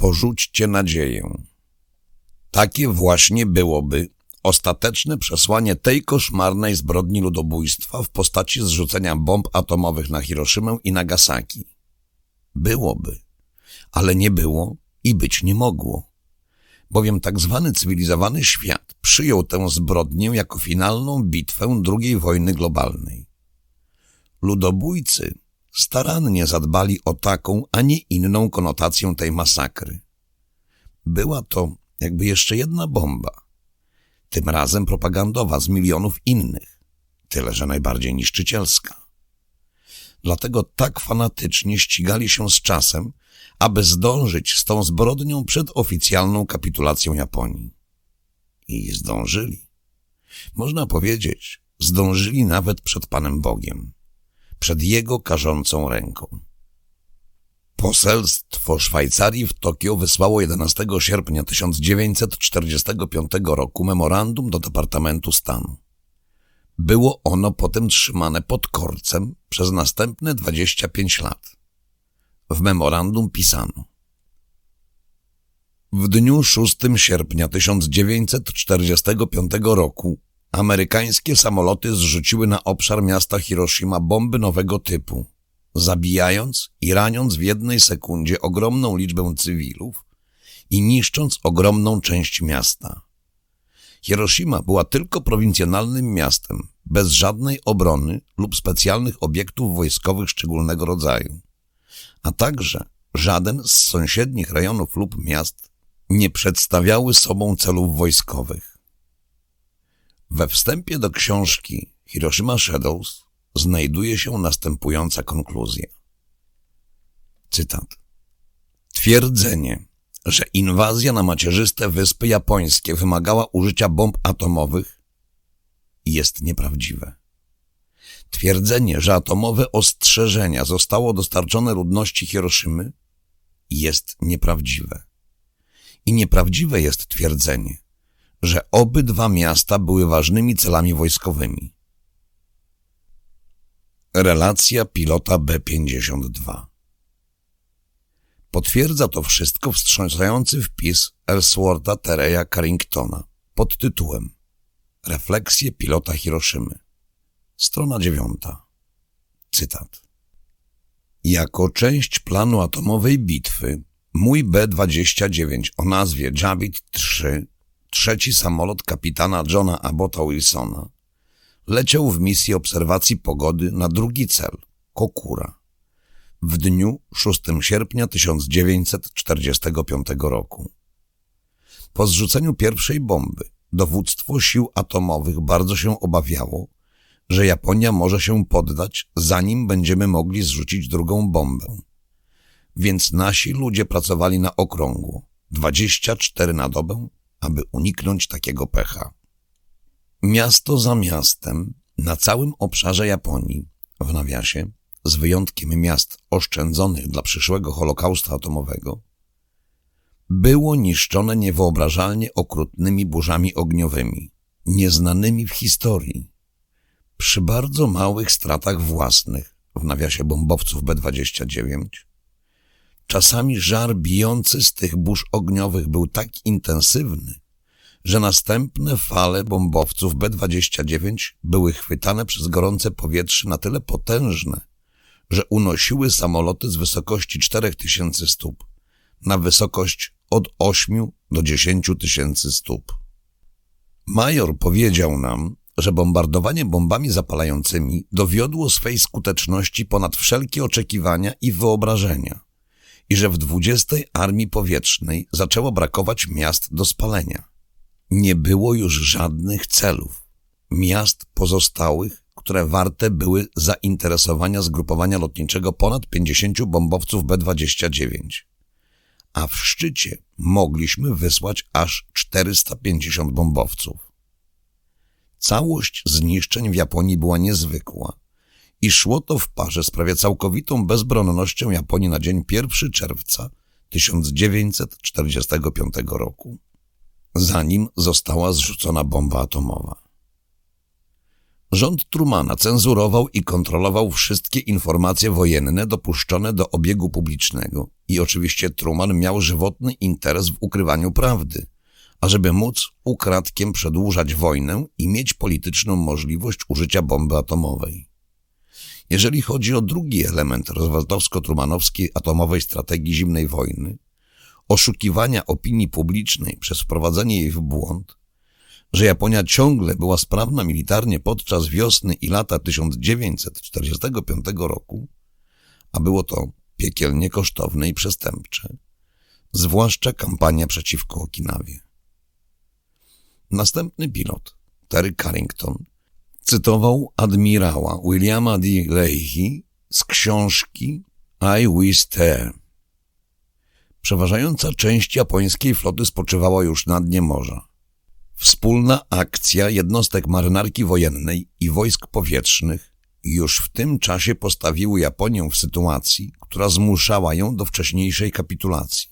Porzućcie nadzieję. Takie właśnie byłoby ostateczne przesłanie tej koszmarnej zbrodni ludobójstwa w postaci zrzucenia bomb atomowych na Hiroszymę i Nagasaki. Byłoby, ale nie było i być nie mogło, bowiem tak zwany cywilizowany świat przyjął tę zbrodnię jako finalną bitwę II wojny globalnej. Ludobójcy starannie zadbali o taką, a nie inną konotację tej masakry. Była to jakby jeszcze jedna bomba, tym razem propagandowa z milionów innych, tyle że najbardziej niszczycielska. Dlatego tak fanatycznie ścigali się z czasem, aby zdążyć z tą zbrodnią przed oficjalną kapitulacją Japonii. I zdążyli. Można powiedzieć, zdążyli nawet przed Panem Bogiem, przed Jego karzącą ręką. Poselstwo Szwajcarii w Tokio wysłało 11 sierpnia 1945 roku memorandum do Departamentu Stanu. Było ono potem trzymane pod korcem przez następne 25 lat. W memorandum pisano W dniu 6 sierpnia 1945 roku amerykańskie samoloty zrzuciły na obszar miasta Hiroshima bomby nowego typu – zabijając i raniąc w jednej sekundzie ogromną liczbę cywilów i niszcząc ogromną część miasta. Hiroshima była tylko prowincjonalnym miastem, bez żadnej obrony lub specjalnych obiektów wojskowych szczególnego rodzaju, a także żaden z sąsiednich rejonów lub miast nie przedstawiały sobą celów wojskowych. We wstępie do książki Hiroshima Shadows znajduje się następująca konkluzja. Cytat. Twierdzenie, że inwazja na macierzyste wyspy japońskie wymagała użycia bomb atomowych jest nieprawdziwe. Twierdzenie, że atomowe ostrzeżenia zostało dostarczone ludności Hiroszymy jest nieprawdziwe. I nieprawdziwe jest twierdzenie, że obydwa miasta były ważnymi celami wojskowymi. Relacja pilota B-52 Potwierdza to wszystko wstrząsający wpis Ellswortha Tereya Carringtona pod tytułem Refleksje pilota Hiroszymy. Strona dziewiąta. Cytat. Jako część planu atomowej bitwy mój B-29 o nazwie Javid-3, trzeci samolot kapitana Johna Abbotta Wilsona, leciał w misji obserwacji pogody na drugi cel, Kokura, w dniu 6 sierpnia 1945 roku. Po zrzuceniu pierwszej bomby dowództwo sił atomowych bardzo się obawiało, że Japonia może się poddać, zanim będziemy mogli zrzucić drugą bombę. Więc nasi ludzie pracowali na okrągło, 24 na dobę, aby uniknąć takiego pecha. Miasto za miastem, na całym obszarze Japonii, w nawiasie, z wyjątkiem miast oszczędzonych dla przyszłego holokaustu atomowego, było niszczone niewyobrażalnie okrutnymi burzami ogniowymi, nieznanymi w historii, przy bardzo małych stratach własnych, w nawiasie bombowców B-29. Czasami żar bijący z tych burz ogniowych był tak intensywny, że następne fale bombowców B-29 były chwytane przez gorące powietrze na tyle potężne, że unosiły samoloty z wysokości 4000 stóp na wysokość od 8 do 10 tysięcy stóp. Major powiedział nam, że bombardowanie bombami zapalającymi dowiodło swej skuteczności ponad wszelkie oczekiwania i wyobrażenia i że w 20 Armii Powietrznej zaczęło brakować miast do spalenia. Nie było już żadnych celów, miast pozostałych, które warte były zainteresowania zgrupowania lotniczego ponad 50 bombowców B-29. A w szczycie mogliśmy wysłać aż 450 bombowców. Całość zniszczeń w Japonii była niezwykła i szło to w parze z prawie całkowitą bezbronnością Japonii na dzień 1 czerwca 1945 roku zanim została zrzucona bomba atomowa. Rząd Trumana cenzurował i kontrolował wszystkie informacje wojenne dopuszczone do obiegu publicznego I oczywiście Truman miał żywotny interes w ukrywaniu prawdy, ażeby móc ukradkiem przedłużać wojnę i mieć polityczną możliwość użycia bomby atomowej. Jeżeli chodzi o drugi element rozwadowsko-trumanowskiej atomowej strategii zimnej wojny, oszukiwania opinii publicznej przez wprowadzenie jej w błąd, że Japonia ciągle była sprawna militarnie podczas wiosny i lata 1945 roku, a było to piekielnie kosztowne i przestępcze, zwłaszcza kampania przeciwko Okinawie. Następny pilot, Terry Carrington, cytował admirała Williama D. Leahy z książki I Wish There. Przeważająca część japońskiej floty spoczywała już na dnie morza. Wspólna akcja jednostek marynarki wojennej i wojsk powietrznych już w tym czasie postawiły Japonię w sytuacji, która zmuszała ją do wcześniejszej kapitulacji.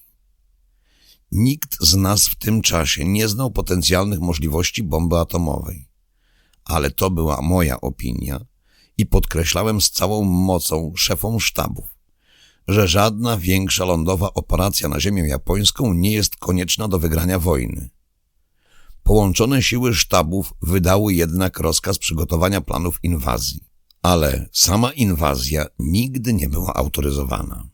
Nikt z nas w tym czasie nie znał potencjalnych możliwości bomby atomowej. Ale to była moja opinia i podkreślałem z całą mocą szefom sztabów, że żadna większa lądowa operacja na ziemię japońską nie jest konieczna do wygrania wojny. Połączone siły sztabów wydały jednak rozkaz przygotowania planów inwazji, ale sama inwazja nigdy nie była autoryzowana.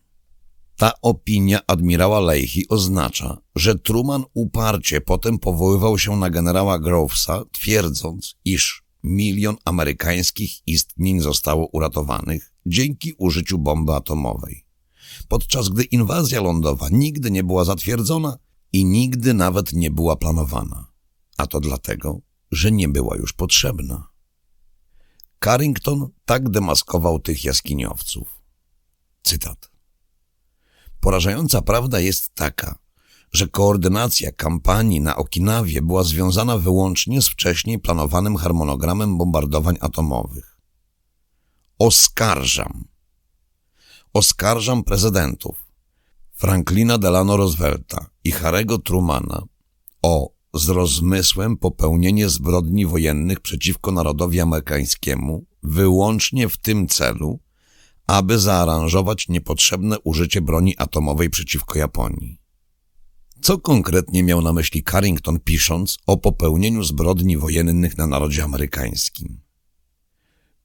Ta opinia admirała Leahy oznacza, że Truman uparcie potem powoływał się na generała Grovesa, twierdząc, iż milion amerykańskich istnień zostało uratowanych dzięki użyciu bomby atomowej. Podczas gdy inwazja lądowa nigdy nie była zatwierdzona i nigdy nawet nie była planowana. A to dlatego, że nie była już potrzebna. Carrington tak demaskował tych jaskiniowców. Cytat. Porażająca prawda jest taka, że koordynacja kampanii na Okinawie była związana wyłącznie z wcześniej planowanym harmonogramem bombardowań atomowych. Oskarżam. Oskarżam prezydentów Franklina Delano Roosevelta i Harego Trumana o z rozmysłem popełnienie zbrodni wojennych przeciwko narodowi amerykańskiemu wyłącznie w tym celu, aby zaaranżować niepotrzebne użycie broni atomowej przeciwko Japonii. Co konkretnie miał na myśli Carrington pisząc o popełnieniu zbrodni wojennych na narodzie amerykańskim?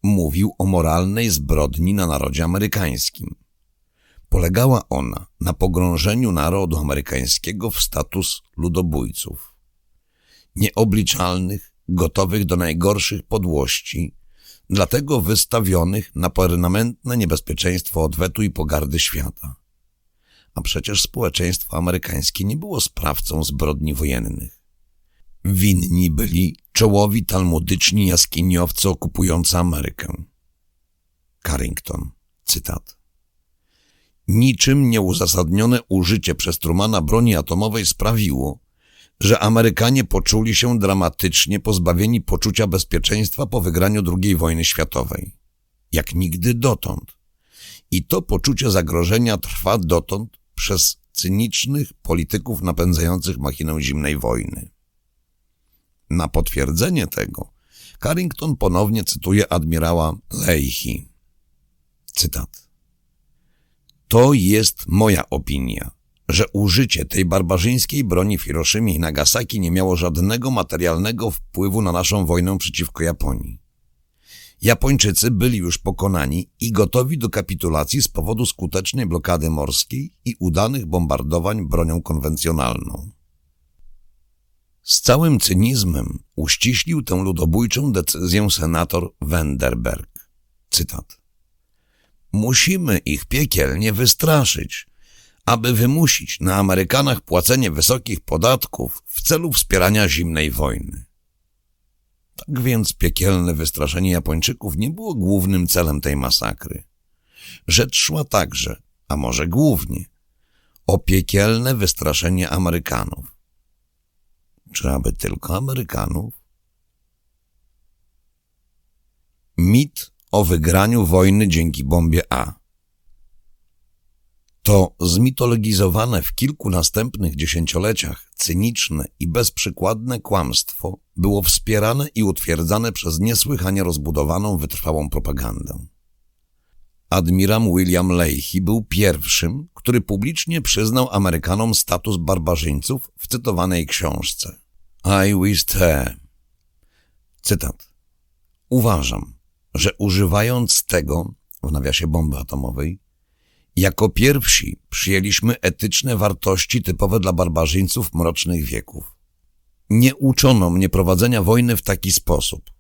Mówił o moralnej zbrodni na narodzie amerykańskim. Polegała ona na pogrążeniu narodu amerykańskiego w status ludobójców. Nieobliczalnych, gotowych do najgorszych podłości, dlatego wystawionych na permanentne niebezpieczeństwo odwetu i pogardy świata. A przecież społeczeństwo amerykańskie nie było sprawcą zbrodni wojennych. Winni byli czołowi talmudyczni jaskiniowcy okupujący Amerykę. Carrington, cytat. Niczym nieuzasadnione użycie przez Trumana broni atomowej sprawiło, że Amerykanie poczuli się dramatycznie pozbawieni poczucia bezpieczeństwa po wygraniu II wojny światowej. Jak nigdy dotąd. I to poczucie zagrożenia trwa dotąd przez cynicznych polityków napędzających machinę zimnej wojny. Na potwierdzenie tego Carrington ponownie cytuje admirała Leahy. Cytat. To jest moja opinia że użycie tej barbarzyńskiej broni w Hiroshimie i Nagasaki nie miało żadnego materialnego wpływu na naszą wojnę przeciwko Japonii. Japończycy byli już pokonani i gotowi do kapitulacji z powodu skutecznej blokady morskiej i udanych bombardowań bronią konwencjonalną. Z całym cynizmem uściślił tę ludobójczą decyzję senator Wenderberg. Cytat. Musimy ich piekielnie wystraszyć, aby wymusić na Amerykanach płacenie wysokich podatków w celu wspierania zimnej wojny. Tak więc piekielne wystraszenie Japończyków nie było głównym celem tej masakry. Rzecz szła także, a może głównie, o piekielne wystraszenie Amerykanów. Czy aby tylko Amerykanów? Mit o wygraniu wojny dzięki bombie A to zmitologizowane w kilku następnych dziesięcioleciach cyniczne i bezprzykładne kłamstwo było wspierane i utwierdzane przez niesłychanie rozbudowaną, wytrwałą propagandę. Admiral William Leahy był pierwszym, który publicznie przyznał Amerykanom status barbarzyńców w cytowanej książce. I wish te. Cytat. Uważam, że używając tego, w nawiasie bomby atomowej, jako pierwsi przyjęliśmy etyczne wartości typowe dla barbarzyńców mrocznych wieków. Nie uczono mnie prowadzenia wojny w taki sposób,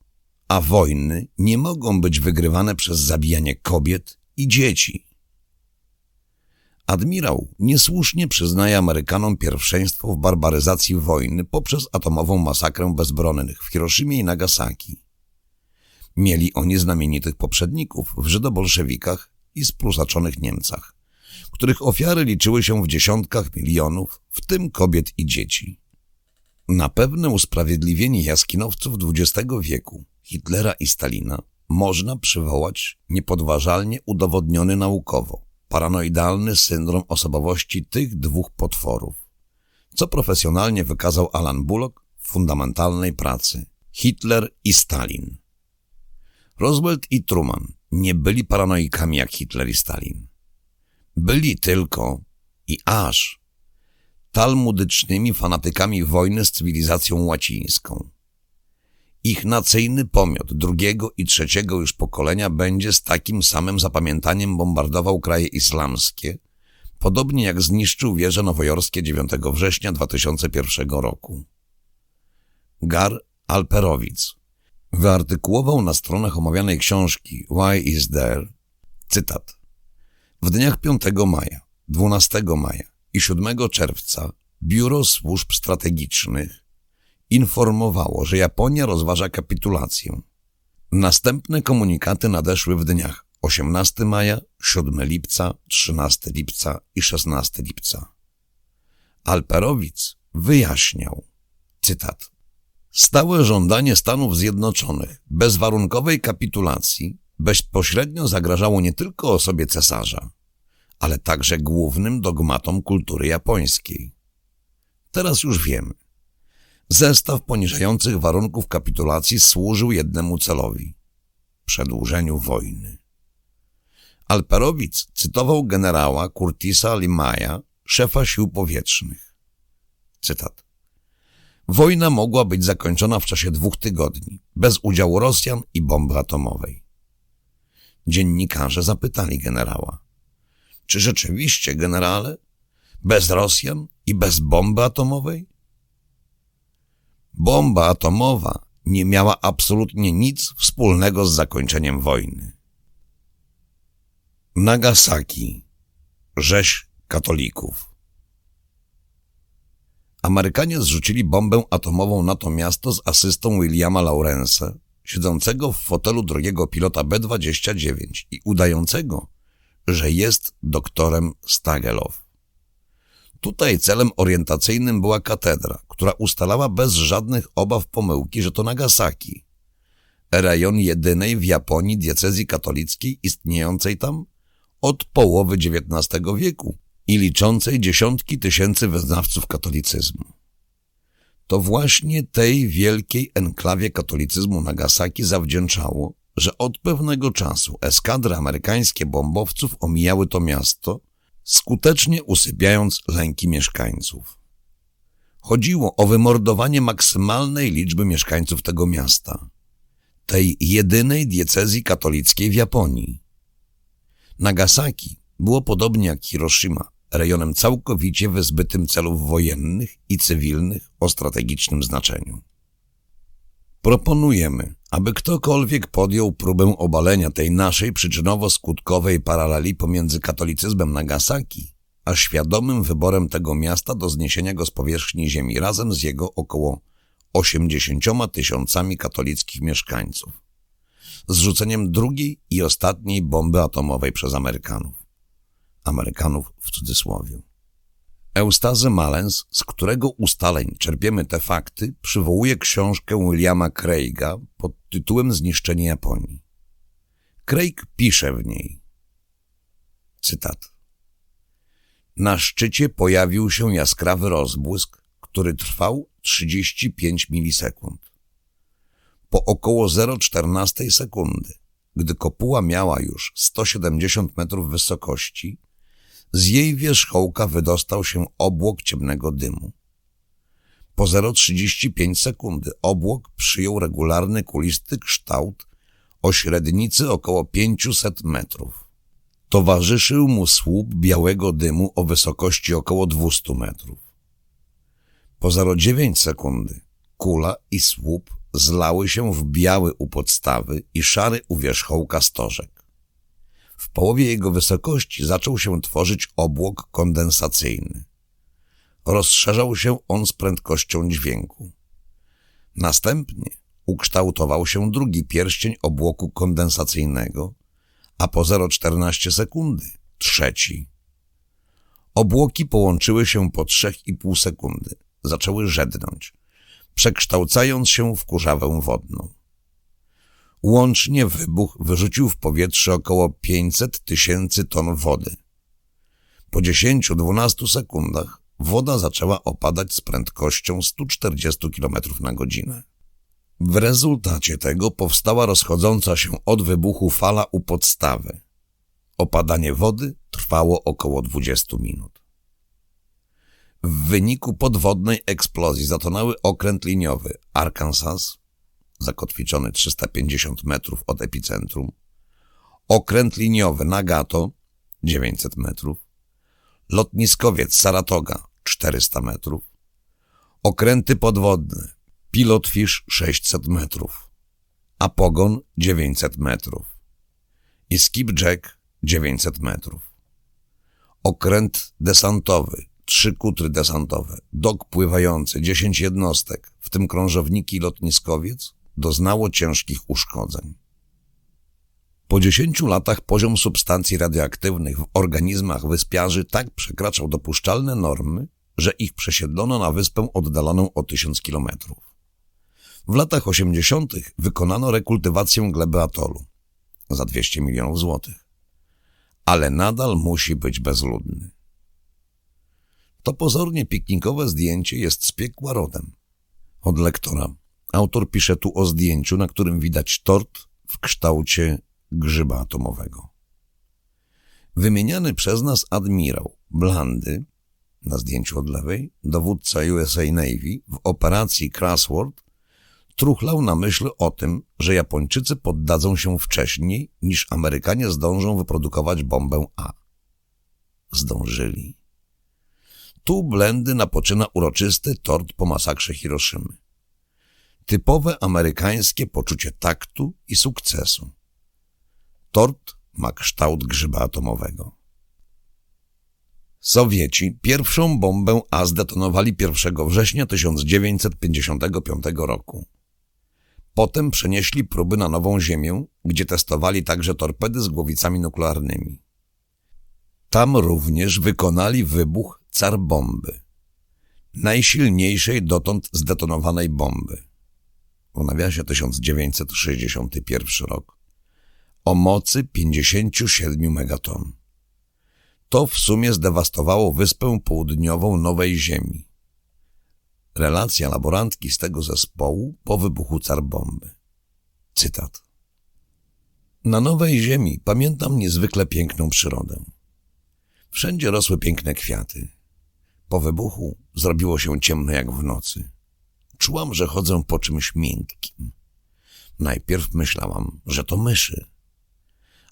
a wojny nie mogą być wygrywane przez zabijanie kobiet i dzieci. Admirał niesłusznie przyznaje Amerykanom pierwszeństwo w barbaryzacji wojny poprzez atomową masakrę bezbronnych w Hiroshimie i Nagasaki. Mieli oni znamienitych poprzedników w żydobolszewikach i spruzaczonych Niemcach, których ofiary liczyły się w dziesiątkach milionów, w tym kobiet i dzieci. Na pewne usprawiedliwienie jaskinowców XX wieku, Hitlera i Stalina, można przywołać niepodważalnie udowodniony naukowo paranoidalny syndrom osobowości tych dwóch potworów, co profesjonalnie wykazał Alan Bullock w fundamentalnej pracy Hitler i Stalin. Roosevelt i Truman nie byli paranoikami jak Hitler i Stalin. Byli tylko i aż talmudycznymi fanatykami wojny z cywilizacją łacińską. Ich nacyjny pomiot drugiego i trzeciego już pokolenia będzie z takim samym zapamiętaniem bombardował kraje islamskie, podobnie jak zniszczył wieże nowojorskie 9 września 2001 roku. Gar Alperowicz wyartykułował na stronach omawianej książki Why is there? Cytat. W dniach 5 maja, 12 maja i 7 czerwca Biuro Służb Strategicznych informowało, że Japonia rozważa kapitulację. Następne komunikaty nadeszły w dniach 18 maja, 7 lipca, 13 lipca i 16 lipca. Alperowicz wyjaśniał, cytat, Stałe żądanie Stanów Zjednoczonych bezwarunkowej kapitulacji bezpośrednio zagrażało nie tylko osobie cesarza, ale także głównym dogmatom kultury japońskiej. Teraz już wiemy. Zestaw poniżających warunków kapitulacji służył jednemu celowi – przedłużeniu wojny. Alperowicz cytował generała Curtisa Limaja, szefa sił powietrznych. Cytat. Wojna mogła być zakończona w czasie dwóch tygodni, bez udziału Rosjan i bomby atomowej. Dziennikarze zapytali generała. Czy rzeczywiście, generale, bez Rosjan i bez bomby atomowej? Bomba atomowa nie miała absolutnie nic wspólnego z zakończeniem wojny. Nagasaki. Rzeź katolików. Amerykanie zrzucili bombę atomową na to miasto z asystą Williama Lawrence'a, siedzącego w fotelu drugiego pilota B-29 i udającego, że jest doktorem Stagelow. Tutaj celem orientacyjnym była katedra, która ustalała bez żadnych obaw pomyłki, że to Nagasaki, rejon jedynej w Japonii diecezji katolickiej istniejącej tam od połowy XIX wieku i liczącej dziesiątki tysięcy wyznawców katolicyzmu. To właśnie tej wielkiej enklawie katolicyzmu Nagasaki zawdzięczało, że od pewnego czasu eskadry amerykańskie bombowców omijały to miasto, skutecznie usypiając lęki mieszkańców. Chodziło o wymordowanie maksymalnej liczby mieszkańców tego miasta, tej jedynej diecezji katolickiej w Japonii. Nagasaki było podobnie jak Hiroshima, rejonem całkowicie wyzbytym celów wojennych i cywilnych o strategicznym znaczeniu. Proponujemy, aby ktokolwiek podjął próbę obalenia tej naszej przyczynowo-skutkowej paraleli pomiędzy katolicyzmem Nagasaki, a świadomym wyborem tego miasta do zniesienia go z powierzchni ziemi razem z jego około 80 tysiącami katolickich mieszkańców. Zrzuceniem drugiej i ostatniej bomby atomowej przez Amerykanów. Amerykanów w cudzysłowie. Eustazy Malens, z którego ustaleń czerpiemy te fakty, przywołuje książkę Williama Craiga pod tytułem Zniszczenie Japonii. Craig pisze w niej, cytat, Na szczycie pojawił się jaskrawy rozbłysk, który trwał 35 milisekund. Po około 0,14 sekundy gdy kopuła miała już 170 metrów wysokości, z jej wierzchołka wydostał się obłok ciemnego dymu. Po 0,35 sekundy obłok przyjął regularny kulisty kształt o średnicy około 500 metrów. Towarzyszył mu słup białego dymu o wysokości około 200 metrów. Po 0,9 sekundy kula i słup zlały się w biały u podstawy i szary u wierzchołka stożek. W połowie jego wysokości zaczął się tworzyć obłok kondensacyjny. Rozszerzał się on z prędkością dźwięku. Następnie ukształtował się drugi pierścień obłoku kondensacyjnego, a po 0,14 sekundy trzeci. Obłoki połączyły się po 3,5 sekundy. Zaczęły żednąć, przekształcając się w kurzawę wodną. Łącznie wybuch wyrzucił w powietrze około 500 tysięcy ton wody. Po 10-12 sekundach woda zaczęła opadać z prędkością 140 km na godzinę. W rezultacie tego powstała rozchodząca się od wybuchu fala u podstawy. Opadanie wody trwało około 20 minut. W wyniku podwodnej eksplozji zatonęły okręt liniowy Arkansas, zakotwiczony 350 metrów od epicentrum, okręt liniowy Nagato, 900 metrów, lotniskowiec Saratoga, 400 metrów, okręty podwodne Pilotfish 600 metrów, Apogon 900 metrów i Skipjack 900 metrów. Okręt desantowy, trzy kutry desantowe, dok pływający, 10 jednostek, w tym krążowniki i lotniskowiec, doznało ciężkich uszkodzeń. Po 10 latach poziom substancji radioaktywnych w organizmach wyspiarzy tak przekraczał dopuszczalne normy, że ich przesiedlono na wyspę oddaloną o 1000 kilometrów. W latach 80. wykonano rekultywację gleby atolu za 200 milionów złotych. Ale nadal musi być bezludny. To pozornie piknikowe zdjęcie jest z piekła rodem. Od lektora. Autor pisze tu o zdjęciu, na którym widać tort w kształcie grzyba atomowego. Wymieniany przez nas admirał Blandy, na zdjęciu od lewej, dowódca USA Navy w operacji Crossword truchlał na myśl o tym, że Japończycy poddadzą się wcześniej, niż Amerykanie zdążą wyprodukować bombę A. Zdążyli. Tu Blendy napoczyna uroczysty tort po masakrze Hiroszymy. Typowe amerykańskie poczucie taktu i sukcesu. Tort ma kształt grzyba atomowego. Sowieci pierwszą bombę A zdetonowali 1 września 1955 roku. Potem przenieśli próby na Nową Ziemię, gdzie testowali także torpedy z głowicami nuklearnymi. Tam również wykonali wybuch car bomby, najsilniejszej dotąd zdetonowanej bomby. W nawiasie 1961 rok. O mocy 57 megaton. To w sumie zdewastowało wyspę południową Nowej Ziemi. Relacja laborantki z tego zespołu po wybuchu car bomby. Cytat. Na Nowej Ziemi pamiętam niezwykle piękną przyrodę. Wszędzie rosły piękne kwiaty. Po wybuchu zrobiło się ciemno jak w nocy. Czułam, że chodzę po czymś miękkim. Najpierw myślałam, że to myszy.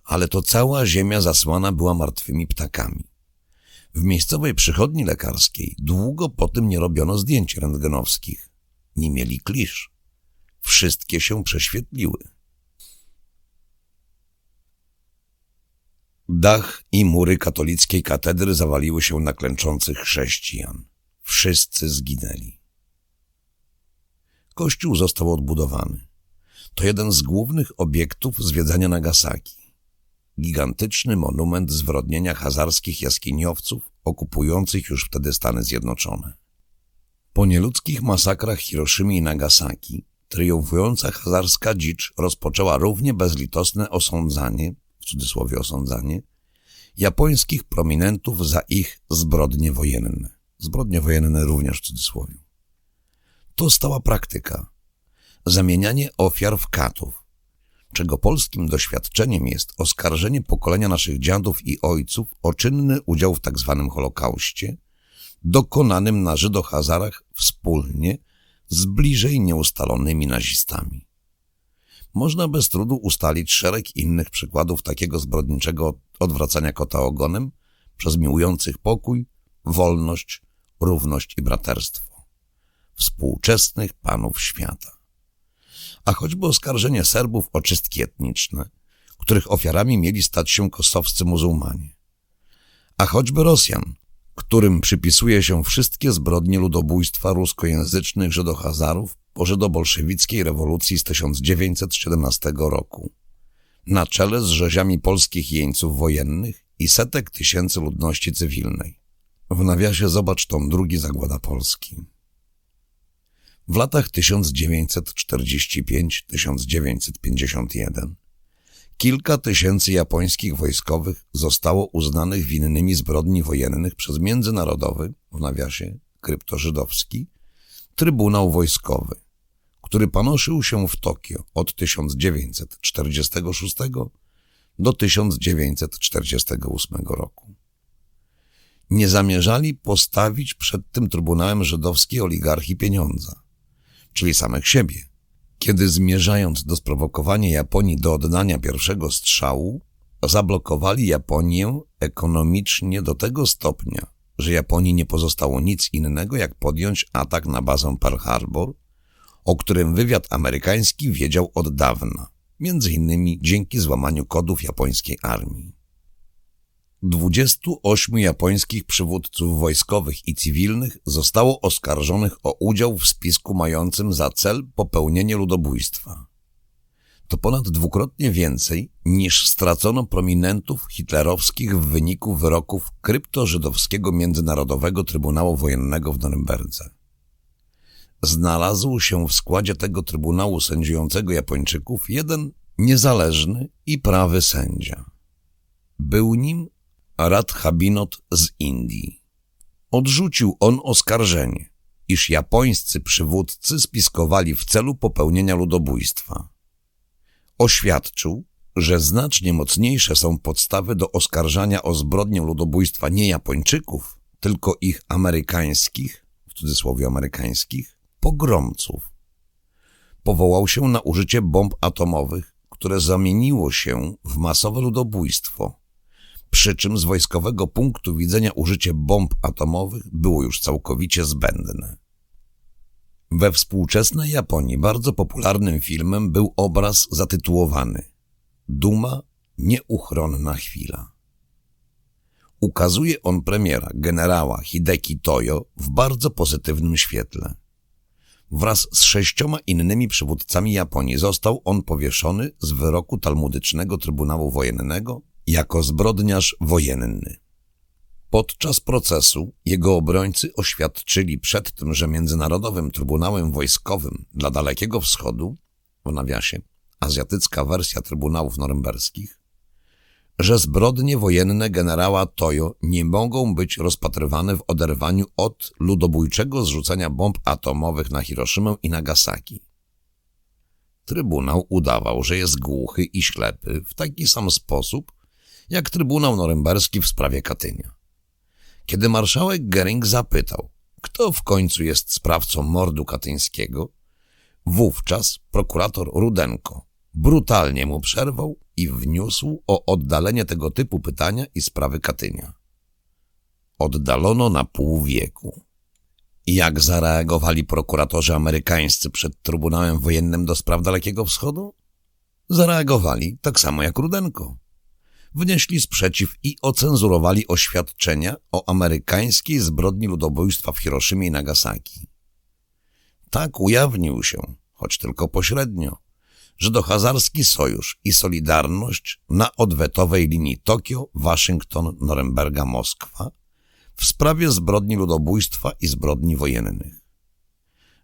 Ale to cała ziemia zasłana była martwymi ptakami. W miejscowej przychodni lekarskiej długo po tym nie robiono zdjęć rentgenowskich. Nie mieli klisz. Wszystkie się prześwietliły. Dach i mury katolickiej katedry zawaliły się na klęczących chrześcijan. Wszyscy zginęli. Kościół został odbudowany. To jeden z głównych obiektów zwiedzania Nagasaki gigantyczny monument zwrodnienia hazarskich jaskiniowców okupujących już wtedy Stany Zjednoczone. Po nieludzkich masakrach Hiroszymy i Nagasaki triumfująca hazarska dzicz rozpoczęła równie bezlitosne osądzanie, w cudzysłowie osądzanie, japońskich prominentów za ich zbrodnie wojenne. Zbrodnie wojenne również w cudzysłowie. To stała praktyka. Zamienianie ofiar w katów, czego polskim doświadczeniem jest oskarżenie pokolenia naszych dziadów i ojców o czynny udział w tzw. Tak Holokauście, dokonanym na Żydohazarach wspólnie z bliżej nieustalonymi nazistami. Można bez trudu ustalić szereg innych przykładów takiego zbrodniczego odwracania kota ogonem przez miłujących pokój, wolność, równość i braterstwo. Współczesnych panów świata a choćby oskarżenie Serbów o czystki etniczne, których ofiarami mieli stać się kosowscy muzułmanie, a choćby Rosjan, którym przypisuje się wszystkie zbrodnie ludobójstwa ruskojęzycznych Żydohazarów po żydobolszewickiej rewolucji z 1917 roku, na czele z rzeziami polskich jeńców wojennych i setek tysięcy ludności cywilnej. W nawiasie zobacz tom drugi Zagłada Polski. W latach 1945-1951 kilka tysięcy japońskich wojskowych zostało uznanych winnymi zbrodni wojennych przez międzynarodowy, w nawiasie kryptożydowski, Trybunał Wojskowy, który panoszył się w Tokio od 1946 do 1948 roku. Nie zamierzali postawić przed tym Trybunałem żydowskiej oligarchii pieniądza czyli samych siebie. Kiedy zmierzając do sprowokowania Japonii do oddania pierwszego strzału, zablokowali Japonię ekonomicznie do tego stopnia, że Japonii nie pozostało nic innego, jak podjąć atak na bazę Pearl Harbor, o którym wywiad amerykański wiedział od dawna, między innymi dzięki złamaniu kodów japońskiej armii. 28 japońskich przywódców wojskowych i cywilnych zostało oskarżonych o udział w spisku mającym za cel popełnienie ludobójstwa. To ponad dwukrotnie więcej niż stracono prominentów hitlerowskich w wyniku wyroków kryptożydowskiego Międzynarodowego Trybunału Wojennego w Norymberdze. Znalazł się w składzie tego trybunału sędziującego Japończyków jeden niezależny i prawy sędzia. Był nim Radhabinot z Indii. Odrzucił on oskarżenie, iż japońscy przywódcy spiskowali w celu popełnienia ludobójstwa. Oświadczył, że znacznie mocniejsze są podstawy do oskarżania o zbrodnię ludobójstwa nie Japończyków, tylko ich amerykańskich, w cudzysłowie amerykańskich, pogromców. Powołał się na użycie bomb atomowych, które zamieniło się w masowe ludobójstwo przy czym z wojskowego punktu widzenia użycie bomb atomowych było już całkowicie zbędne. We współczesnej Japonii bardzo popularnym filmem był obraz zatytułowany Duma nieuchronna chwila. Ukazuje on premiera generała Hideki Toyo w bardzo pozytywnym świetle. Wraz z sześcioma innymi przywódcami Japonii został on powieszony z wyroku Talmudycznego Trybunału Wojennego jako zbrodniarz wojenny. Podczas procesu jego obrońcy oświadczyli przed tym, że Międzynarodowym Trybunałem Wojskowym dla Dalekiego Wschodu, w nawiasie azjatycka wersja Trybunałów Norymberskich, że zbrodnie wojenne generała Toyo nie mogą być rozpatrywane w oderwaniu od ludobójczego zrzucenia bomb atomowych na Hiroszymę i Nagasaki. Trybunał udawał, że jest głuchy i ślepy w taki sam sposób, jak Trybunał Norymberski w sprawie Katynia. Kiedy marszałek Gering zapytał, kto w końcu jest sprawcą mordu katyńskiego, wówczas prokurator Rudenko brutalnie mu przerwał i wniósł o oddalenie tego typu pytania i sprawy Katynia. Oddalono na pół wieku. Jak zareagowali prokuratorzy amerykańscy przed Trybunałem Wojennym do spraw Dalekiego Wschodu? Zareagowali tak samo jak Rudenko wnieśli sprzeciw i ocenzurowali oświadczenia o amerykańskiej zbrodni ludobójstwa w Hiroszymie i Nagasaki. Tak ujawnił się, choć tylko pośrednio, że do Hazarski Sojusz i Solidarność na odwetowej linii Tokio, Waszyngton, Norymberga, Moskwa w sprawie zbrodni ludobójstwa i zbrodni wojennych.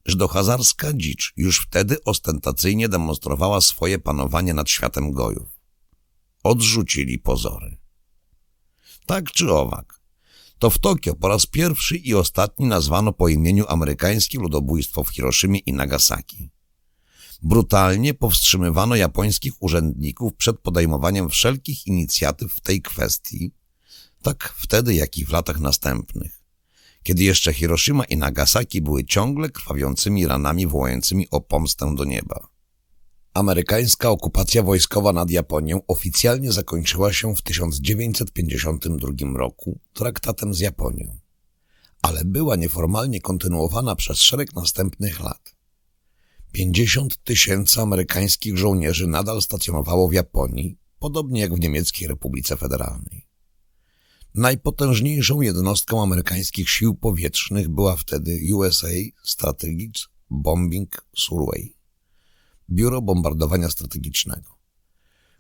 Żdohazarska dzicz już wtedy ostentacyjnie demonstrowała swoje panowanie nad światem gojów odrzucili pozory. Tak czy owak, to w Tokio po raz pierwszy i ostatni nazwano po imieniu amerykańskie ludobójstwo w Hiroszymie i Nagasaki. brutalnie powstrzymywano japońskich urzędników przed podejmowaniem wszelkich inicjatyw w tej kwestii, tak wtedy, jak i w latach następnych, kiedy jeszcze Hiroshima i Nagasaki były ciągle krwawiącymi ranami wołającymi o pomstę do nieba. Amerykańska okupacja wojskowa nad Japonią oficjalnie zakończyła się w 1952 roku traktatem z Japonią, ale była nieformalnie kontynuowana przez szereg następnych lat. 50 tysięcy amerykańskich żołnierzy nadal stacjonowało w Japonii, podobnie jak w Niemieckiej Republice Federalnej. Najpotężniejszą jednostką amerykańskich sił powietrznych była wtedy USA Strategic Bombing Survey, Biuro Bombardowania Strategicznego,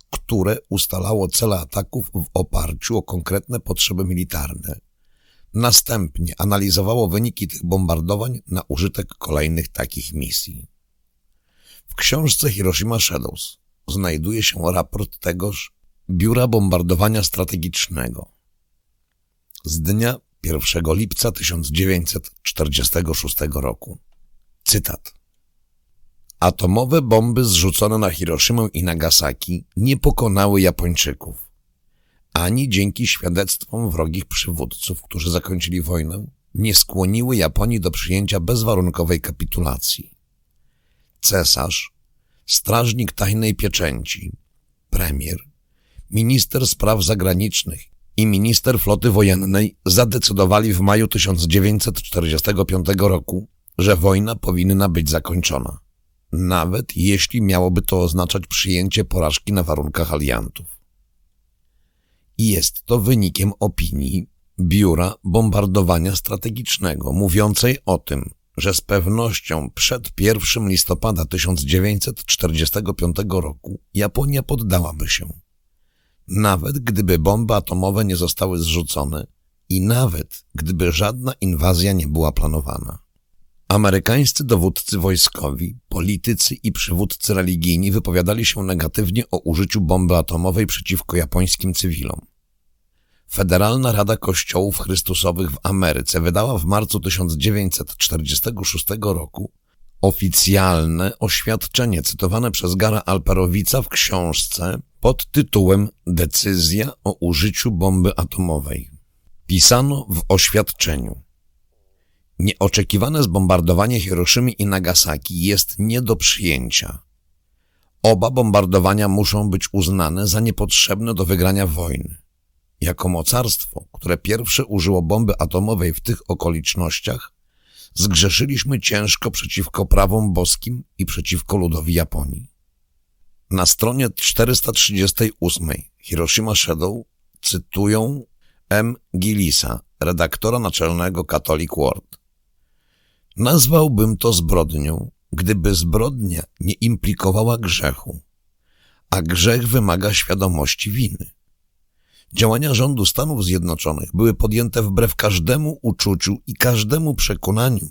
które ustalało cele ataków w oparciu o konkretne potrzeby militarne. Następnie analizowało wyniki tych bombardowań na użytek kolejnych takich misji. W książce Hiroshima Shadows znajduje się raport tegoż Biura Bombardowania Strategicznego z dnia 1 lipca 1946 roku. Cytat. Atomowe bomby zrzucone na Hiroshimę i Nagasaki nie pokonały Japończyków. Ani dzięki świadectwom wrogich przywódców, którzy zakończyli wojnę, nie skłoniły Japonii do przyjęcia bezwarunkowej kapitulacji. Cesarz, strażnik tajnej pieczęci, premier, minister spraw zagranicznych i minister floty wojennej zadecydowali w maju 1945 roku, że wojna powinna być zakończona nawet jeśli miałoby to oznaczać przyjęcie porażki na warunkach aliantów. Jest to wynikiem opinii Biura Bombardowania Strategicznego, mówiącej o tym, że z pewnością przed 1 listopada 1945 roku Japonia poddałaby się. Nawet gdyby bomby atomowe nie zostały zrzucone i nawet gdyby żadna inwazja nie była planowana. Amerykańscy dowódcy wojskowi, politycy i przywódcy religijni wypowiadali się negatywnie o użyciu bomby atomowej przeciwko japońskim cywilom. Federalna Rada Kościołów Chrystusowych w Ameryce wydała w marcu 1946 roku oficjalne oświadczenie cytowane przez Gara Alperowica w książce pod tytułem Decyzja o użyciu bomby atomowej. Pisano w oświadczeniu Nieoczekiwane zbombardowanie Hiroszymy i Nagasaki jest nie do przyjęcia. Oba bombardowania muszą być uznane za niepotrzebne do wygrania wojny. Jako mocarstwo, które pierwsze użyło bomby atomowej w tych okolicznościach, zgrzeszyliśmy ciężko przeciwko prawom boskim i przeciwko ludowi Japonii. Na stronie 438 Hiroshima Shadow cytują M. Gillisa, redaktora naczelnego Catholic World. Nazwałbym to zbrodnią, gdyby zbrodnia nie implikowała grzechu, a grzech wymaga świadomości winy. Działania rządu Stanów Zjednoczonych były podjęte wbrew każdemu uczuciu i każdemu przekonaniu,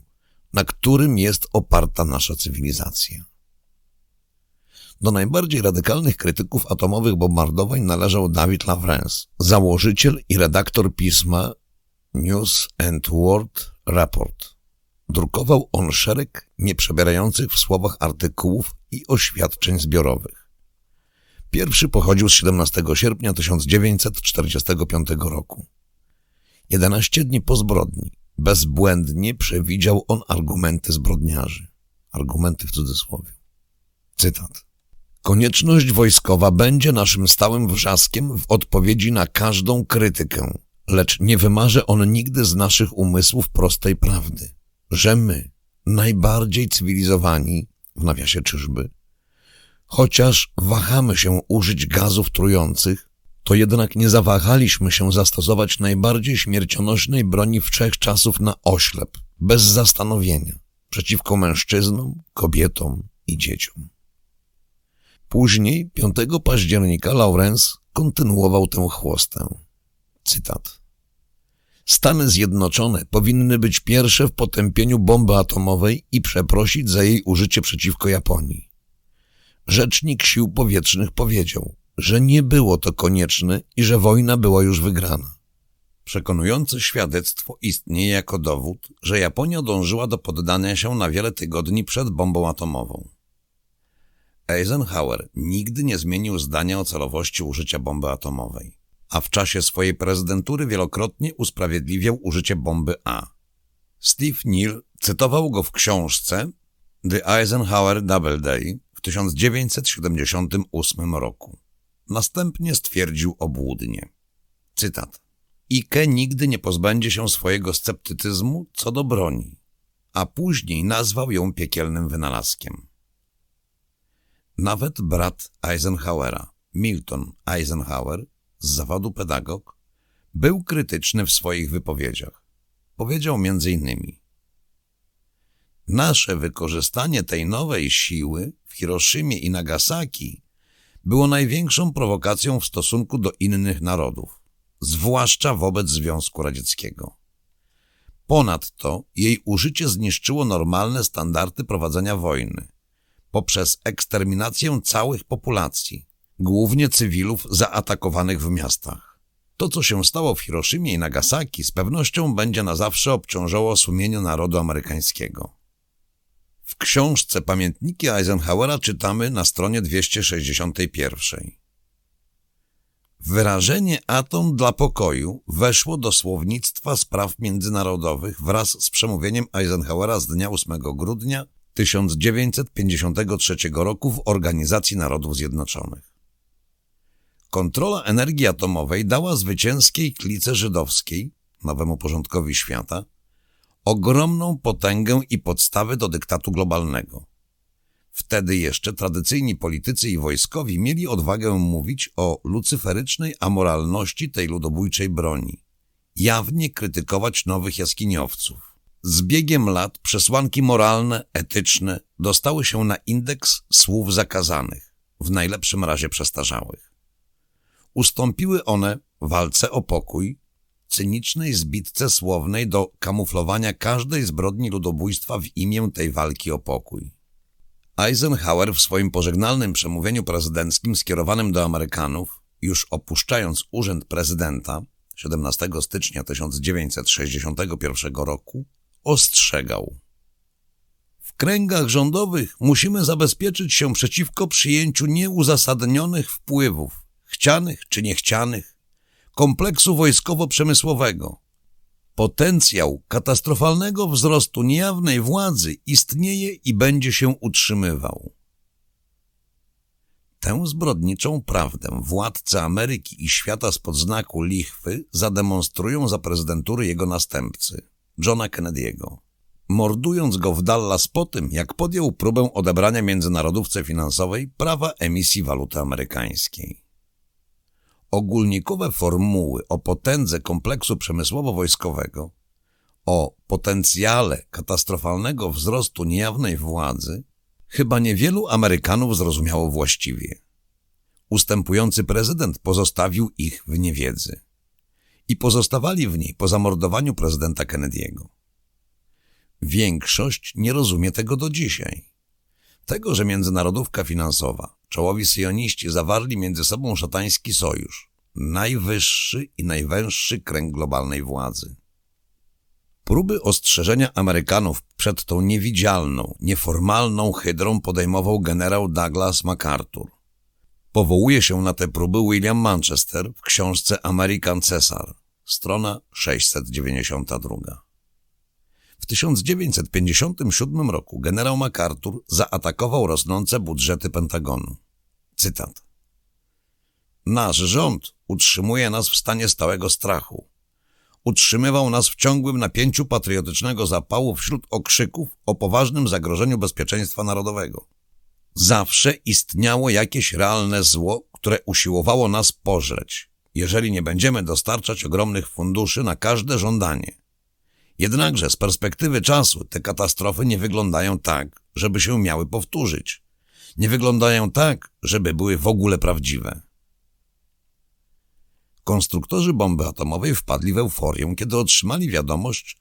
na którym jest oparta nasza cywilizacja. Do najbardziej radykalnych krytyków atomowych bombardowań należał David Lawrence, założyciel i redaktor pisma News and World Report. Drukował on szereg nieprzebierających w słowach artykułów i oświadczeń zbiorowych. Pierwszy pochodził z 17 sierpnia 1945 roku. 11 dni po zbrodni bezbłędnie przewidział on argumenty zbrodniarzy. Argumenty w cudzysłowie. Cytat. Konieczność wojskowa będzie naszym stałym wrzaskiem w odpowiedzi na każdą krytykę, lecz nie wymarzy on nigdy z naszych umysłów prostej prawdy że my, najbardziej cywilizowani, w nawiasie czyżby, chociaż wahamy się użyć gazów trujących, to jednak nie zawahaliśmy się zastosować najbardziej śmiercionośnej broni wszechczasów na oślep, bez zastanowienia, przeciwko mężczyznom, kobietom i dzieciom. Później, 5 października, Lawrence kontynuował tę chłostę. Cytat. Stany Zjednoczone powinny być pierwsze w potępieniu bomby atomowej i przeprosić za jej użycie przeciwko Japonii. Rzecznik Sił Powietrznych powiedział, że nie było to konieczne i że wojna była już wygrana. Przekonujące świadectwo istnieje jako dowód, że Japonia dążyła do poddania się na wiele tygodni przed bombą atomową. Eisenhower nigdy nie zmienił zdania o celowości użycia bomby atomowej, a w czasie swojej prezydentury wielokrotnie usprawiedliwiał użycie bomby A. Steve Neal cytował go w książce The Eisenhower Doubleday w 1978 roku. Następnie stwierdził obłudnie. Cytat. Ike nigdy nie pozbędzie się swojego sceptycyzmu co do broni, a później nazwał ją piekielnym wynalazkiem. Nawet brat Eisenhowera, Milton Eisenhower, z zawodu pedagog, był krytyczny w swoich wypowiedziach. Powiedział m.in. Nasze wykorzystanie tej nowej siły w Hiroshimie i Nagasaki było największą prowokacją w stosunku do innych narodów, zwłaszcza wobec Związku Radzieckiego. Ponadto jej użycie zniszczyło normalne standardy prowadzenia wojny poprzez eksterminację całych populacji, głównie cywilów zaatakowanych w miastach. To, co się stało w Hiroshimie i Nagasaki, z pewnością będzie na zawsze obciążało sumienie narodu amerykańskiego. W książce Pamiętniki Eisenhowera czytamy na stronie 261. Wyrażenie atom dla pokoju weszło do słownictwa spraw międzynarodowych wraz z przemówieniem Eisenhowera z dnia 8 grudnia 1953 roku w Organizacji Narodów Zjednoczonych. Kontrola energii atomowej dała zwycięskiej klice żydowskiej, nowemu porządkowi świata, ogromną potęgę i podstawy do dyktatu globalnego. Wtedy jeszcze tradycyjni politycy i wojskowi mieli odwagę mówić o lucyferycznej amoralności tej ludobójczej broni, jawnie krytykować nowych jaskiniowców. Z biegiem lat przesłanki moralne, etyczne dostały się na indeks słów zakazanych, w najlepszym razie przestarzałych. Ustąpiły one walce o pokój, cynicznej zbitce słownej do kamuflowania każdej zbrodni ludobójstwa w imię tej walki o pokój. Eisenhower w swoim pożegnalnym przemówieniu prezydenckim skierowanym do Amerykanów, już opuszczając urząd prezydenta 17 stycznia 1961 roku, ostrzegał. W kręgach rządowych musimy zabezpieczyć się przeciwko przyjęciu nieuzasadnionych wpływów, chcianych czy niechcianych, kompleksu wojskowo-przemysłowego. Potencjał katastrofalnego wzrostu niejawnej władzy istnieje i będzie się utrzymywał. Tę zbrodniczą prawdę władcy Ameryki i świata spod znaku lichwy zademonstrują za prezydentury jego następcy, Johna Kennedy'ego, mordując go w Dallas po tym, jak podjął próbę odebrania międzynarodówce finansowej prawa emisji waluty amerykańskiej. Ogólnikowe formuły o potędze kompleksu przemysłowo-wojskowego, o potencjale katastrofalnego wzrostu niejawnej władzy, chyba niewielu Amerykanów zrozumiało właściwie. Ustępujący prezydent pozostawił ich w niewiedzy. I pozostawali w niej po zamordowaniu prezydenta Kennedy'ego. Większość nie rozumie tego do dzisiaj. Tego, że międzynarodówka finansowa, czołowi syjoniści zawarli między sobą szatański sojusz, najwyższy i najwęższy kręg globalnej władzy. Próby ostrzeżenia Amerykanów przed tą niewidzialną, nieformalną hydrą podejmował generał Douglas MacArthur. Powołuje się na te próby William Manchester w książce American Cesar, strona 692. W 1957 roku generał MacArthur zaatakował rosnące budżety Pentagonu. Cytat. Nasz rząd utrzymuje nas w stanie stałego strachu. Utrzymywał nas w ciągłym napięciu patriotycznego zapału wśród okrzyków o poważnym zagrożeniu bezpieczeństwa narodowego. Zawsze istniało jakieś realne zło, które usiłowało nas pożreć, jeżeli nie będziemy dostarczać ogromnych funduszy na każde żądanie. Jednakże z perspektywy czasu te katastrofy nie wyglądają tak, żeby się miały powtórzyć. Nie wyglądają tak, żeby były w ogóle prawdziwe. Konstruktorzy bomby atomowej wpadli w euforię, kiedy otrzymali wiadomość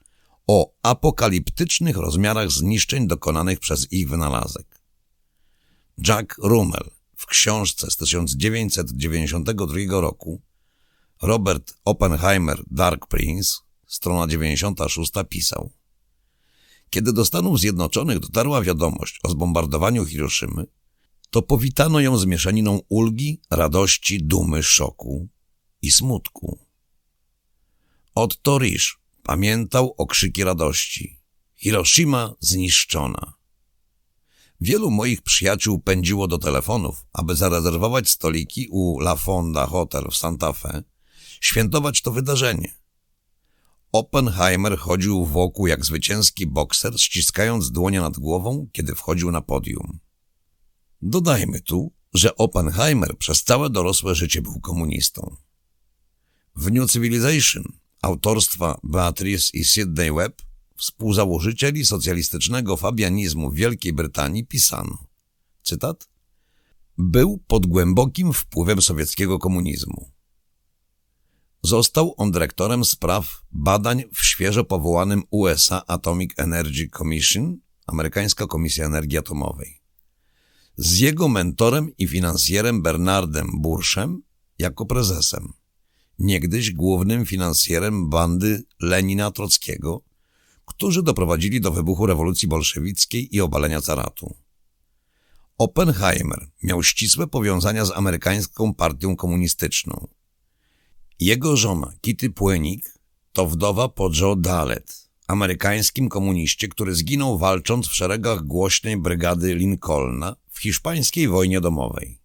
o apokaliptycznych rozmiarach zniszczeń dokonanych przez ich wynalazek. Jack Rummel w książce z 1992 roku Robert Oppenheimer Dark Prince strona 96 pisał Kiedy do Stanów Zjednoczonych dotarła wiadomość o zbombardowaniu Hiroszymy, to powitano ją z mieszaniną ulgi, radości, dumy, szoku i smutku. Otto Risch pamiętał okrzyki radości. Hiroshima zniszczona. Wielu moich przyjaciół pędziło do telefonów, aby zarezerwować stoliki u La Fonda Hotel w Santa Fe, świętować to wydarzenie. Oppenheimer chodził wokół jak zwycięski bokser, ściskając dłonie nad głową, kiedy wchodził na podium. Dodajmy tu, że Oppenheimer przez całe dorosłe życie był komunistą. W New Civilization autorstwa Beatrice i Sidney Webb, współzałożycieli socjalistycznego fabianizmu w Wielkiej Brytanii, pisano, cytat, był pod głębokim wpływem sowieckiego komunizmu. Został on dyrektorem spraw badań w świeżo powołanym USA Atomic Energy Commission, amerykańska Komisja Energii Atomowej. Z jego mentorem i finansjerem Bernardem Burszem jako prezesem, niegdyś głównym finansjerem bandy Lenina Trockiego, którzy doprowadzili do wybuchu rewolucji bolszewickiej i obalenia caratu. Oppenheimer miał ścisłe powiązania z amerykańską partią komunistyczną – jego żona, Kitty Płenik, to wdowa po Joe Dalet, amerykańskim komuniście, który zginął walcząc w szeregach głośnej brygady Lincolna w hiszpańskiej wojnie domowej.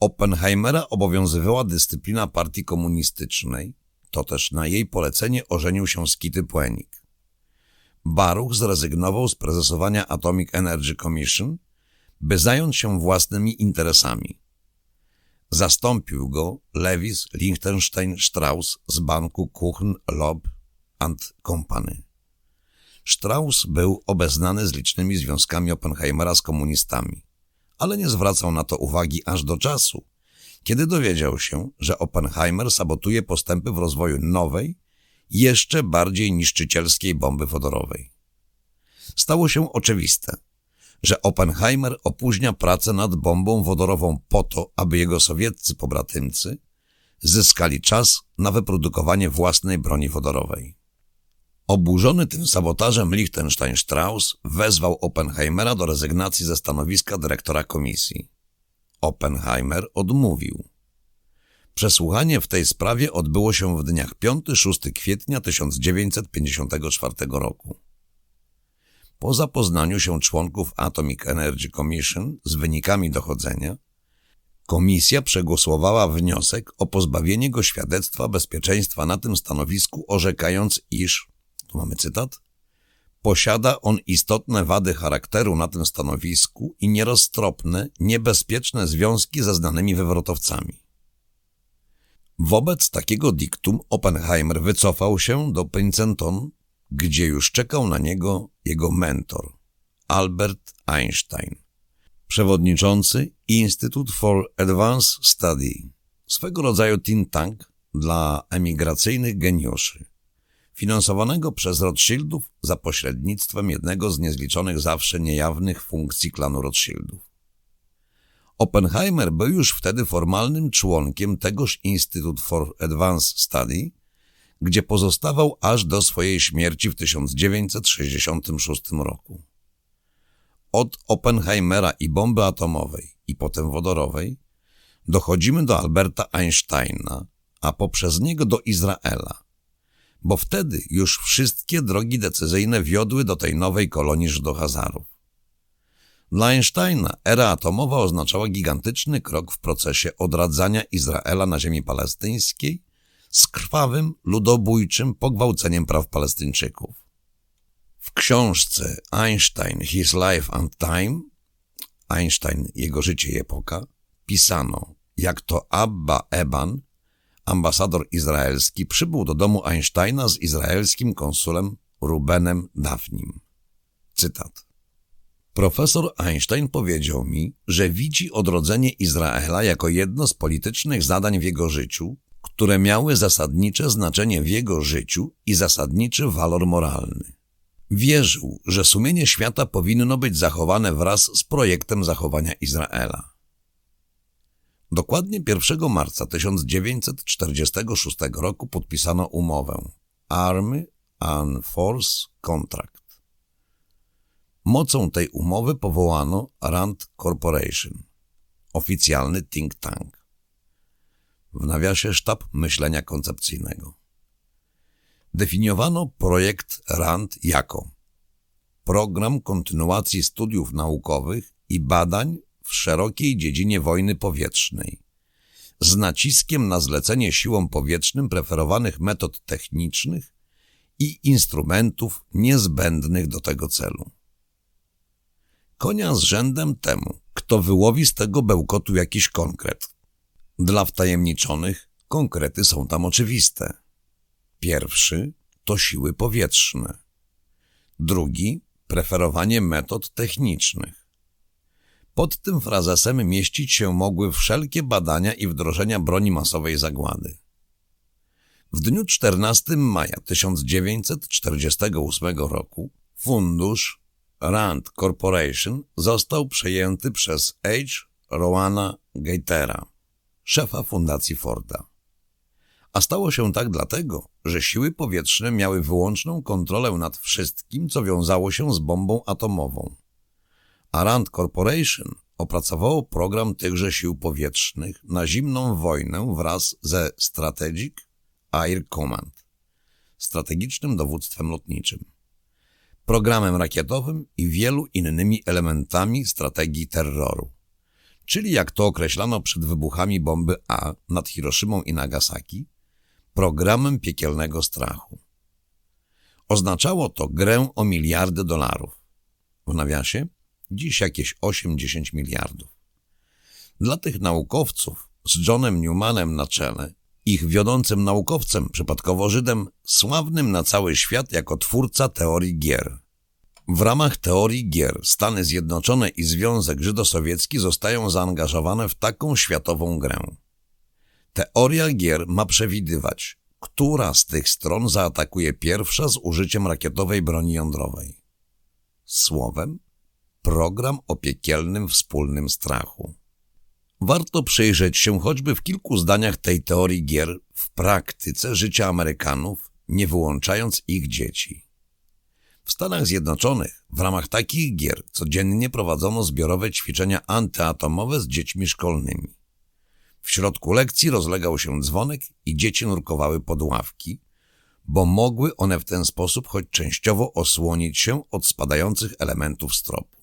Oppenheimera obowiązywała dyscyplina partii komunistycznej, to też na jej polecenie ożenił się z Kitty Płenik. Baruch zrezygnował z prezesowania Atomic Energy Commission, by zająć się własnymi interesami. Zastąpił go Lewis Liechtenstein Strauss z banku Kuchen Lob and Company. Strauss był obeznany z licznymi związkami Oppenheimera z komunistami, ale nie zwracał na to uwagi aż do czasu, kiedy dowiedział się, że Oppenheimer sabotuje postępy w rozwoju nowej, jeszcze bardziej niszczycielskiej bomby wodorowej. Stało się oczywiste – że Oppenheimer opóźnia pracę nad bombą wodorową po to, aby jego sowieccy pobratymcy zyskali czas na wyprodukowanie własnej broni wodorowej. Oburzony tym sabotażem Liechtenstein-Strauss wezwał Oppenheimera do rezygnacji ze stanowiska dyrektora komisji. Oppenheimer odmówił. Przesłuchanie w tej sprawie odbyło się w dniach 5-6 kwietnia 1954 roku. Po zapoznaniu się członków Atomic Energy Commission z wynikami dochodzenia, komisja przegłosowała wniosek o pozbawienie go świadectwa bezpieczeństwa na tym stanowisku, orzekając, iż, tu mamy cytat, posiada on istotne wady charakteru na tym stanowisku i nieroztropne, niebezpieczne związki ze znanymi wywrotowcami. Wobec takiego diktum Oppenheimer wycofał się do Princeton gdzie już czekał na niego jego mentor, Albert Einstein, przewodniczący Institute for Advanced Study, swego rodzaju think tank dla emigracyjnych geniuszy, finansowanego przez Rothschildów za pośrednictwem jednego z niezliczonych zawsze niejawnych funkcji klanu Rothschildów. Oppenheimer był już wtedy formalnym członkiem tegoż Institute for Advanced Study, gdzie pozostawał aż do swojej śmierci w 1966 roku. Od Oppenheimera i bomby atomowej i potem wodorowej dochodzimy do Alberta Einsteina, a poprzez niego do Izraela, bo wtedy już wszystkie drogi decyzyjne wiodły do tej nowej kolonii Żydohazarów. Dla Einsteina era atomowa oznaczała gigantyczny krok w procesie odradzania Izraela na ziemi palestyńskiej z krwawym, ludobójczym pogwałceniem praw Palestyńczyków. W książce Einstein, His Life and Time, Einstein, Jego życie i epoka, pisano, jak to Abba Eban, ambasador izraelski, przybył do domu Einsteina z izraelskim konsulem Rubenem Dafnim. Cytat. Profesor Einstein powiedział mi, że widzi odrodzenie Izraela jako jedno z politycznych zadań w jego życiu, które miały zasadnicze znaczenie w jego życiu i zasadniczy walor moralny. Wierzył, że sumienie świata powinno być zachowane wraz z projektem zachowania Izraela. Dokładnie 1 marca 1946 roku podpisano umowę Army and Force Contract. Mocą tej umowy powołano Rand Corporation, oficjalny think tank. W nawiasie sztab myślenia koncepcyjnego. Definiowano projekt RAND jako program kontynuacji studiów naukowych i badań w szerokiej dziedzinie wojny powietrznej, z naciskiem na zlecenie siłom powietrznym preferowanych metod technicznych i instrumentów niezbędnych do tego celu. Konia z rzędem temu, kto wyłowi z tego bełkotu jakiś konkret. Dla wtajemniczonych konkrety są tam oczywiste. Pierwszy to siły powietrzne. Drugi preferowanie metod technicznych. Pod tym frazesem mieścić się mogły wszelkie badania i wdrożenia broni masowej zagłady. W dniu 14 maja 1948 roku fundusz Rand Corporation został przejęty przez H. Rowana Gatera, szefa fundacji Forda. A stało się tak dlatego, że siły powietrzne miały wyłączną kontrolę nad wszystkim, co wiązało się z bombą atomową. A Rand Corporation opracowało program tychże sił powietrznych na zimną wojnę wraz ze Strategic Air Command, strategicznym dowództwem lotniczym, programem rakietowym i wielu innymi elementami strategii terroru. Czyli jak to określano przed wybuchami bomby A nad Hiroszymą i Nagasaki, programem piekielnego strachu. Oznaczało to grę o miliardy dolarów. W nawiasie dziś jakieś 8-10 miliardów. Dla tych naukowców z Johnem Newmanem na czele, ich wiodącym naukowcem, przypadkowo Żydem, sławnym na cały świat jako twórca teorii gier. W ramach teorii gier Stany Zjednoczone i Związek Żydosowiecki zostają zaangażowane w taką światową grę. Teoria gier ma przewidywać, która z tych stron zaatakuje pierwsza z użyciem rakietowej broni jądrowej. Słowem, program o piekielnym wspólnym strachu. Warto przyjrzeć się choćby w kilku zdaniach tej teorii gier w praktyce życia Amerykanów, nie wyłączając ich dzieci. W Stanach Zjednoczonych w ramach takich gier codziennie prowadzono zbiorowe ćwiczenia antyatomowe z dziećmi szkolnymi. W środku lekcji rozlegał się dzwonek i dzieci nurkowały pod ławki, bo mogły one w ten sposób choć częściowo osłonić się od spadających elementów stropu.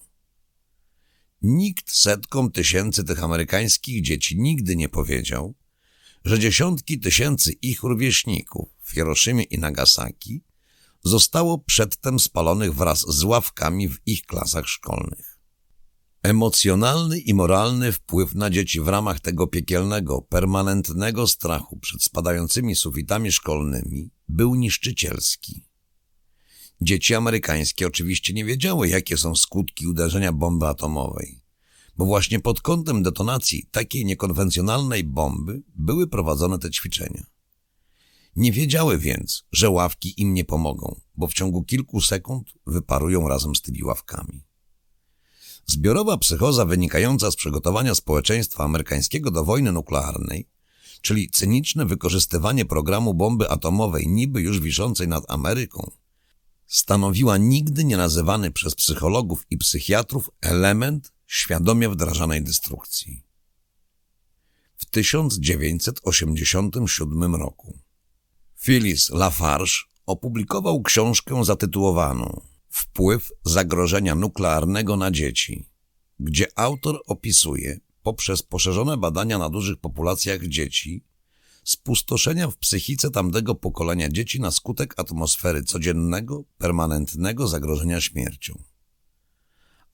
Nikt setkom tysięcy tych amerykańskich dzieci nigdy nie powiedział, że dziesiątki tysięcy ich rówieśników w Hiroszymie i Nagasaki zostało przedtem spalonych wraz z ławkami w ich klasach szkolnych. Emocjonalny i moralny wpływ na dzieci w ramach tego piekielnego, permanentnego strachu przed spadającymi sufitami szkolnymi był niszczycielski. Dzieci amerykańskie oczywiście nie wiedziały, jakie są skutki uderzenia bomby atomowej, bo właśnie pod kątem detonacji takiej niekonwencjonalnej bomby były prowadzone te ćwiczenia. Nie wiedziały więc, że ławki im nie pomogą, bo w ciągu kilku sekund wyparują razem z tymi ławkami. Zbiorowa psychoza wynikająca z przygotowania społeczeństwa amerykańskiego do wojny nuklearnej, czyli cyniczne wykorzystywanie programu bomby atomowej niby już wiszącej nad Ameryką, stanowiła nigdy nie nazywany przez psychologów i psychiatrów element świadomie wdrażanej destrukcji. W 1987 roku Phyllis Lafarge opublikował książkę zatytułowaną Wpływ zagrożenia nuklearnego na dzieci, gdzie autor opisuje poprzez poszerzone badania na dużych populacjach dzieci spustoszenia w psychice tamtego pokolenia dzieci na skutek atmosfery codziennego, permanentnego zagrożenia śmiercią.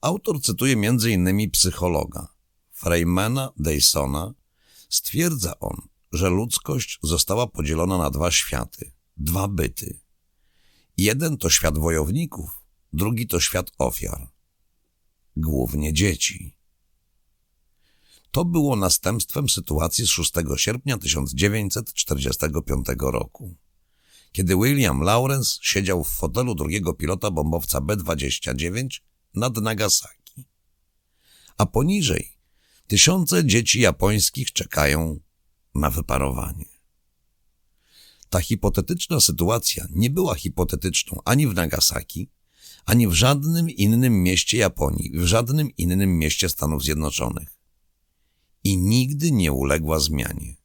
Autor cytuje m.in. psychologa Freymana Dysona. Stwierdza on, że ludzkość została podzielona na dwa światy, dwa byty. Jeden to świat wojowników, drugi to świat ofiar. Głównie dzieci. To było następstwem sytuacji z 6 sierpnia 1945 roku, kiedy William Lawrence siedział w fotelu drugiego pilota bombowca B-29 nad Nagasaki. A poniżej tysiące dzieci japońskich czekają na wyparowanie. Ta hipotetyczna sytuacja nie była hipotetyczną ani w Nagasaki, ani w żadnym innym mieście Japonii, w żadnym innym mieście Stanów Zjednoczonych. I nigdy nie uległa zmianie.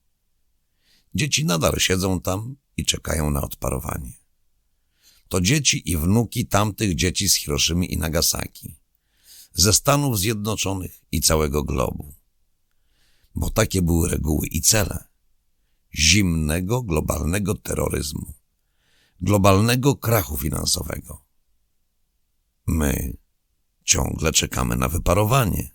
Dzieci nadal siedzą tam i czekają na odparowanie. To dzieci i wnuki tamtych dzieci z Hiroszymy i Nagasaki, ze Stanów Zjednoczonych i całego globu. Bo takie były reguły i cele zimnego, globalnego terroryzmu, globalnego krachu finansowego. My ciągle czekamy na wyparowanie.